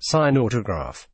Sign autograph.